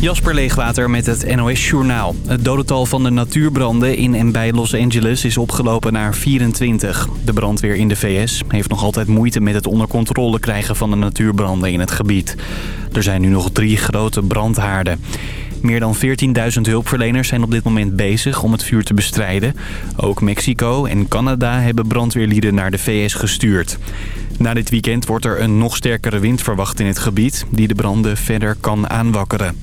Jasper Leegwater met het NOS Journaal. Het dodental van de natuurbranden in en bij Los Angeles is opgelopen naar 24. De brandweer in de VS heeft nog altijd moeite met het onder controle krijgen van de natuurbranden in het gebied. Er zijn nu nog drie grote brandhaarden. Meer dan 14.000 hulpverleners zijn op dit moment bezig om het vuur te bestrijden. Ook Mexico en Canada hebben brandweerlieden naar de VS gestuurd. Na dit weekend wordt er een nog sterkere wind verwacht in het gebied... die de branden verder kan aanwakkeren.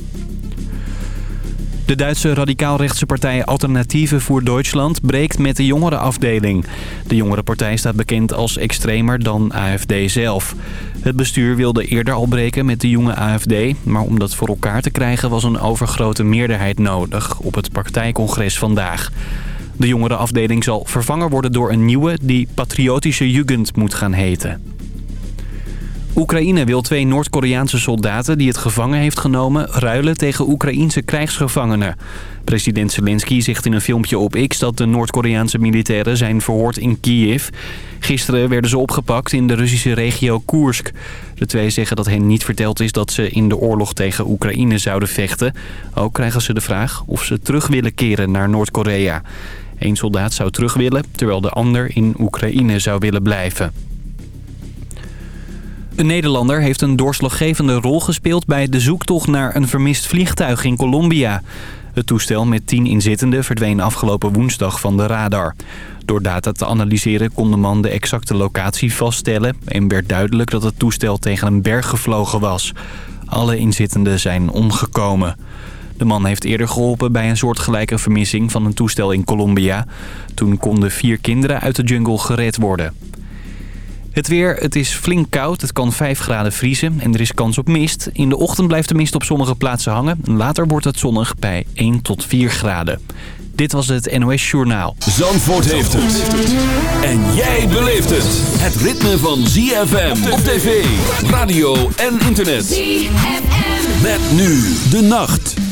De Duitse radicaal-rechtse partij Alternatieven voor Duitsland breekt met de jongerenafdeling. De jongerenpartij staat bekend als extremer dan AFD zelf. Het bestuur wilde eerder al breken met de jonge AFD... maar om dat voor elkaar te krijgen was een overgrote meerderheid nodig op het partijcongres vandaag. De jongerenafdeling zal vervangen worden door een nieuwe die Patriotische Jugend moet gaan heten. Oekraïne wil twee Noord-Koreaanse soldaten die het gevangen heeft genomen... ruilen tegen Oekraïense krijgsgevangenen. President Zelensky zegt in een filmpje op X dat de Noord-Koreaanse militairen zijn verhoord in Kiev. Gisteren werden ze opgepakt in de Russische regio Koersk. De twee zeggen dat hen niet verteld is dat ze in de oorlog tegen Oekraïne zouden vechten. Ook krijgen ze de vraag of ze terug willen keren naar Noord-Korea. Eén soldaat zou terug willen, terwijl de ander in Oekraïne zou willen blijven. Een Nederlander heeft een doorslaggevende rol gespeeld bij de zoektocht naar een vermist vliegtuig in Colombia. Het toestel met tien inzittenden verdween afgelopen woensdag van de radar. Door data te analyseren kon de man de exacte locatie vaststellen... en werd duidelijk dat het toestel tegen een berg gevlogen was. Alle inzittenden zijn omgekomen. De man heeft eerder geholpen bij een soortgelijke vermissing van een toestel in Colombia. Toen konden vier kinderen uit de jungle gered worden. Het weer, het is flink koud, het kan 5 graden vriezen en er is kans op mist. In de ochtend blijft de mist op sommige plaatsen hangen. Later wordt het zonnig bij 1 tot 4 graden. Dit was het NOS Journaal. Zandvoort heeft het. En jij beleeft het. Het ritme van ZFM op tv, radio en internet. ZFM. Met nu de nacht.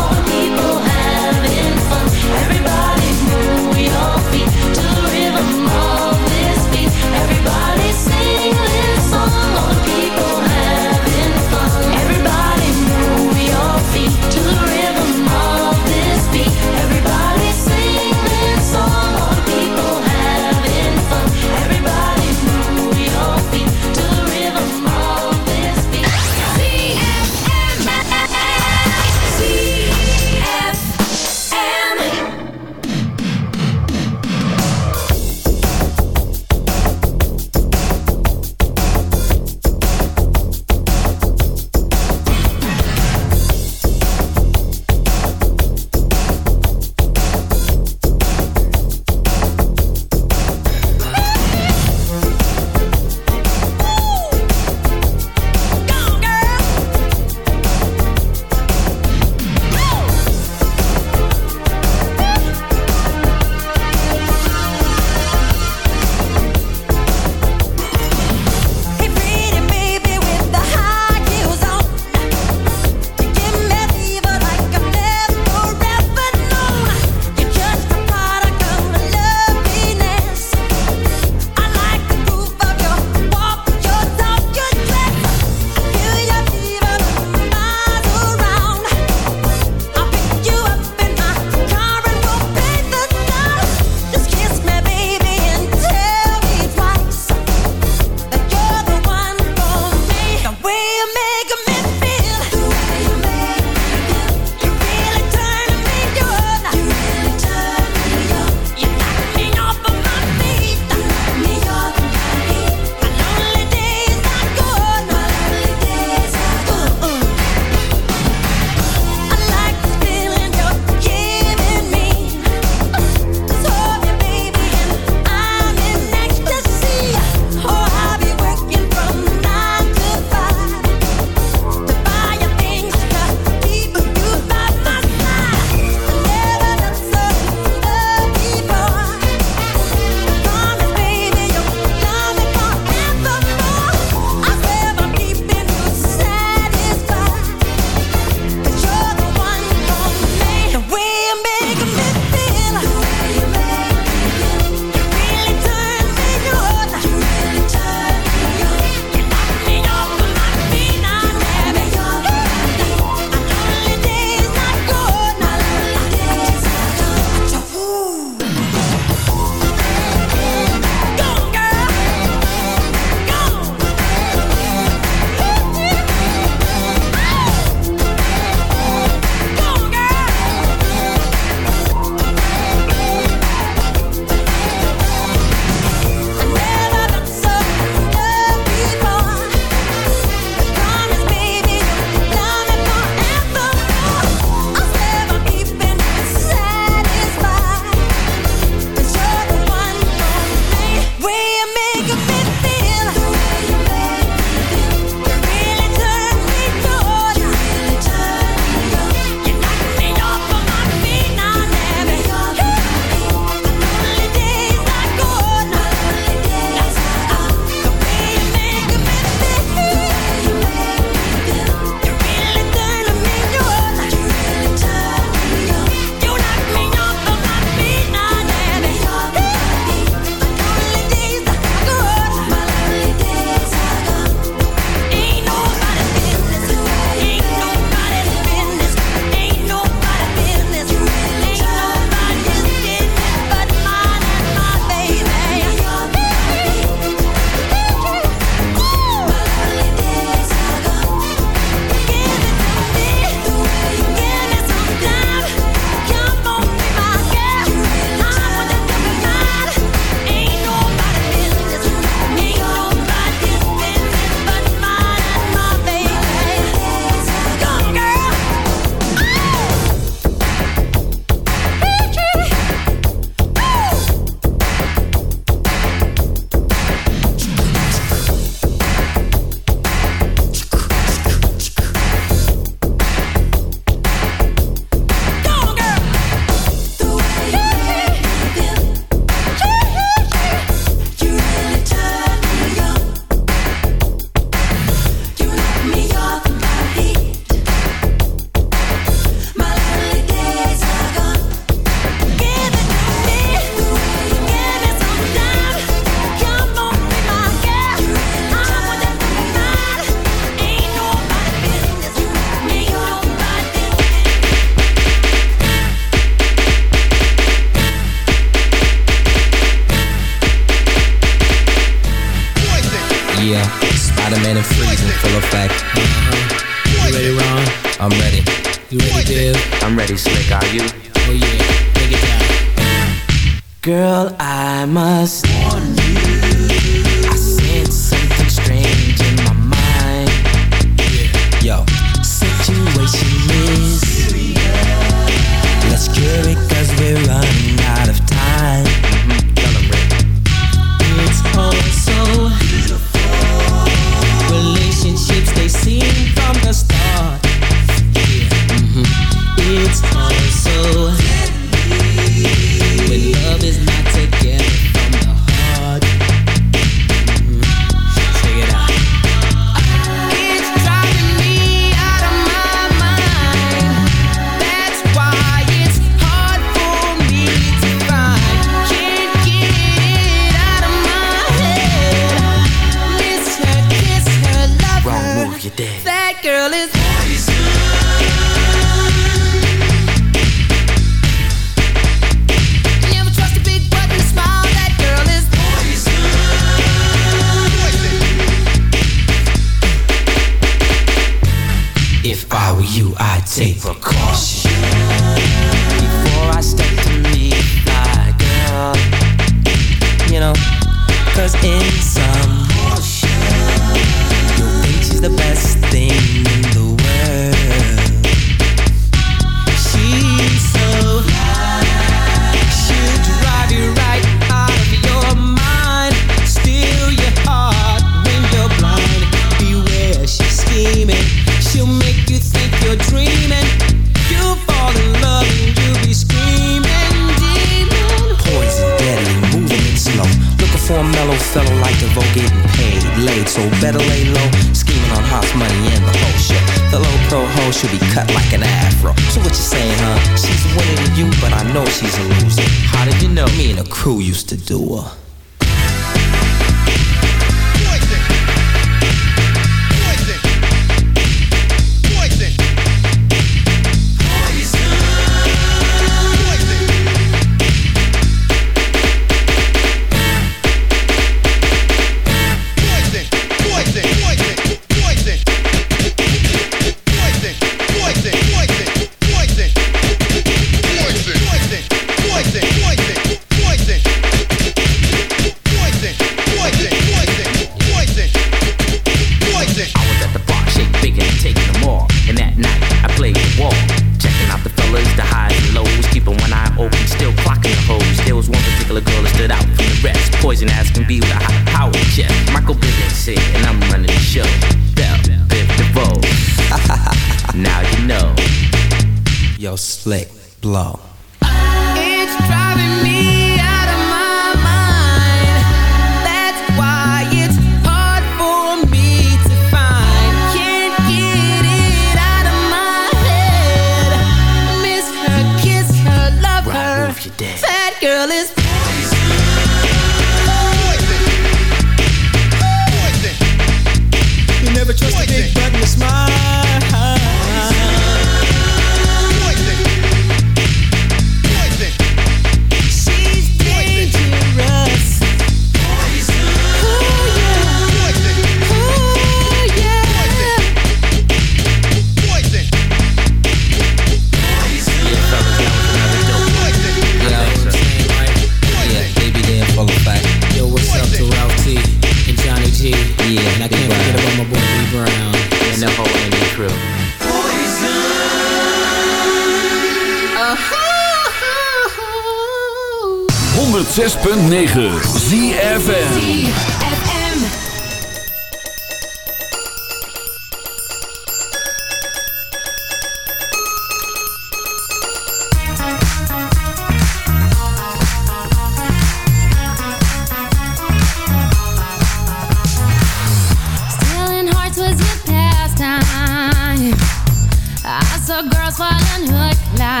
girls falling her line.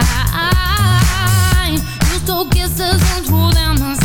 You stole kisses and threw them aside.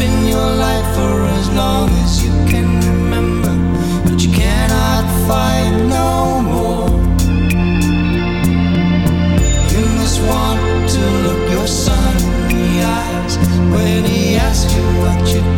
in your life for as long as you can remember, but you cannot fight no more. You must want to look your son in the eyes when he asks you what you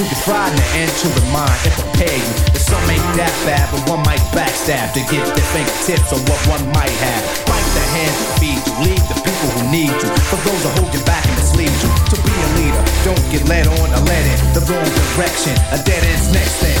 you can try to enter the mind and prepare you. That some ain't that bad, but one might backstab to get their fingertips on what one might have. Bite the hand that feeds you, lead the people who need you. For those who hold you back and mislead you. To be a leader, don't get led on or led in the wrong direction. A dead end's next thing.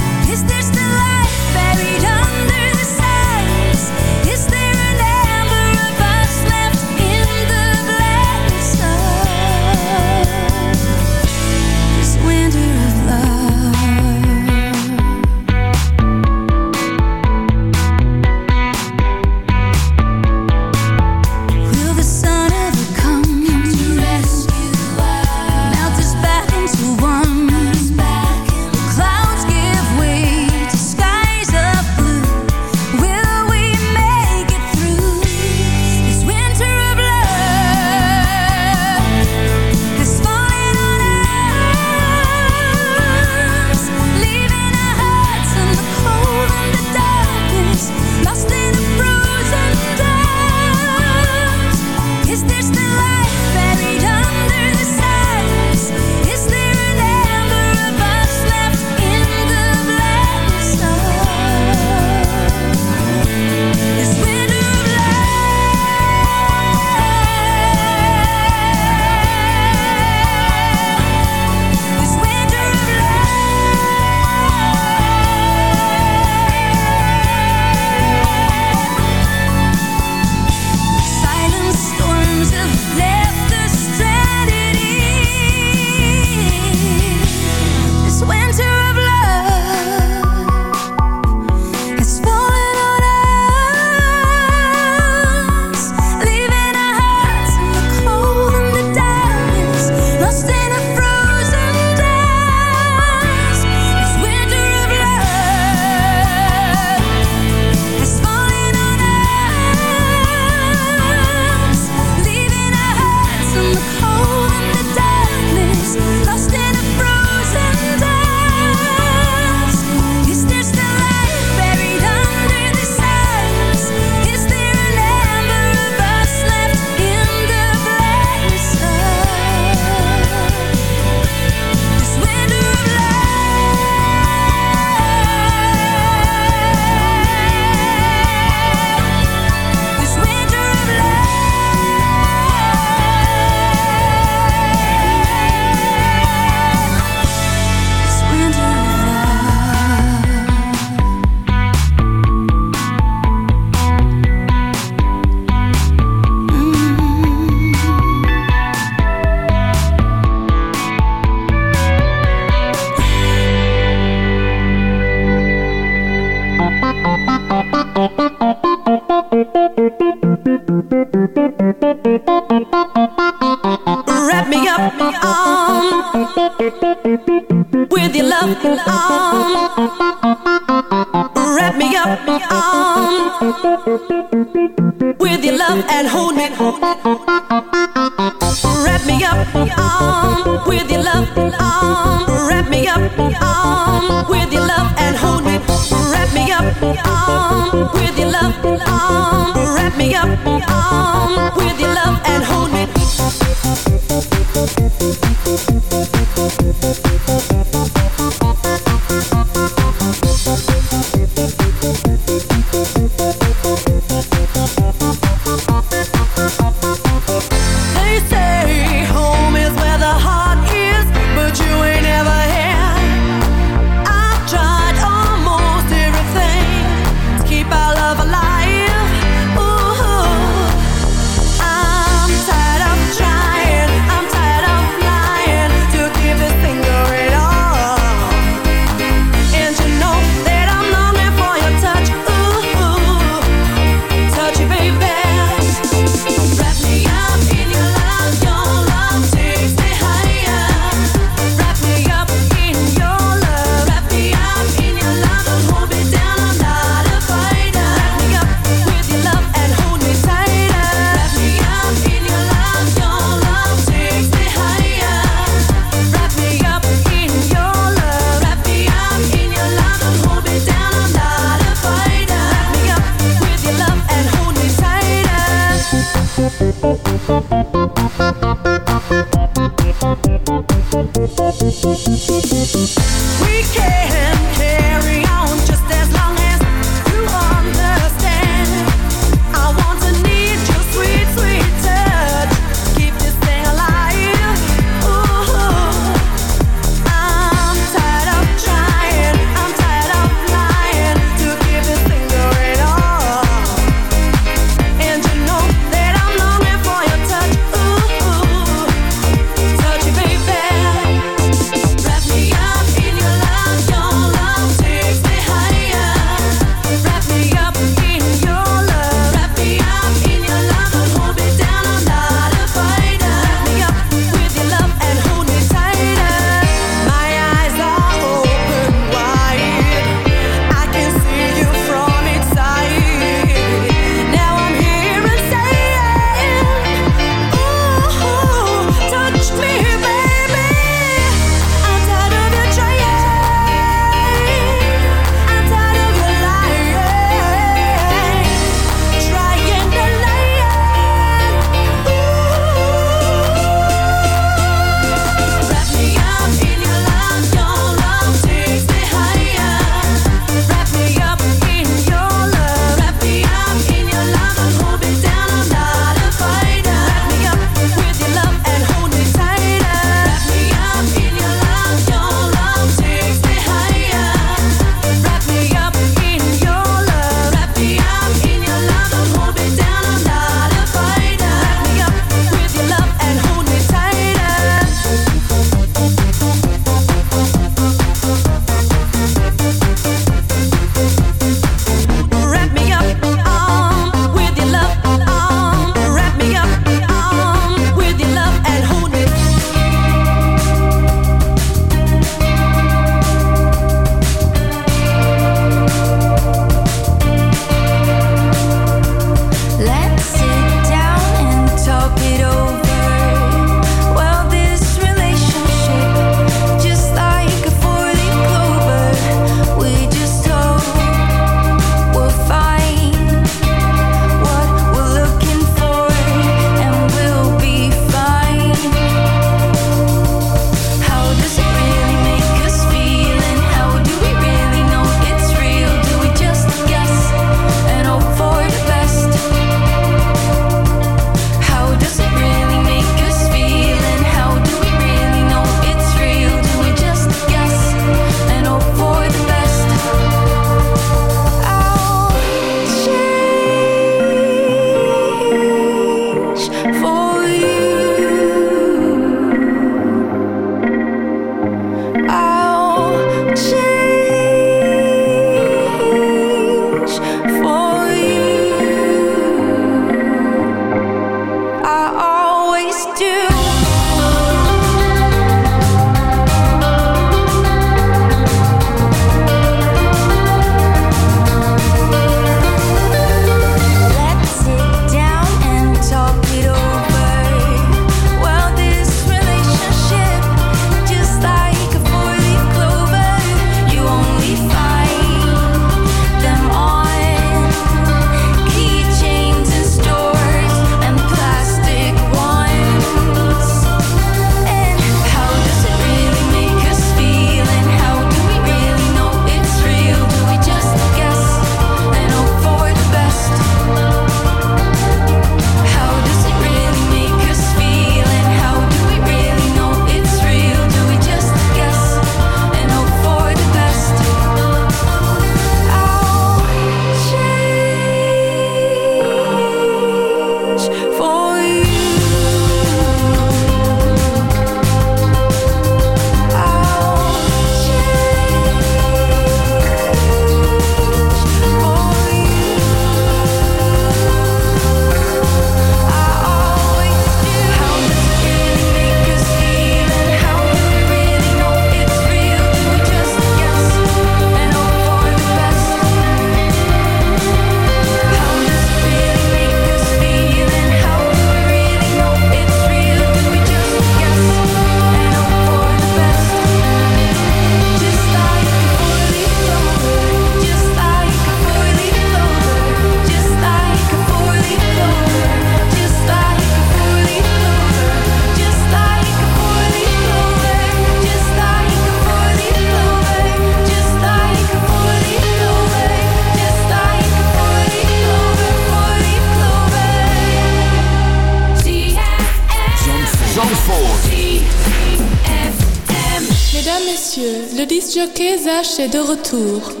De retour.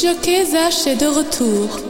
Studio Kesach est de retour.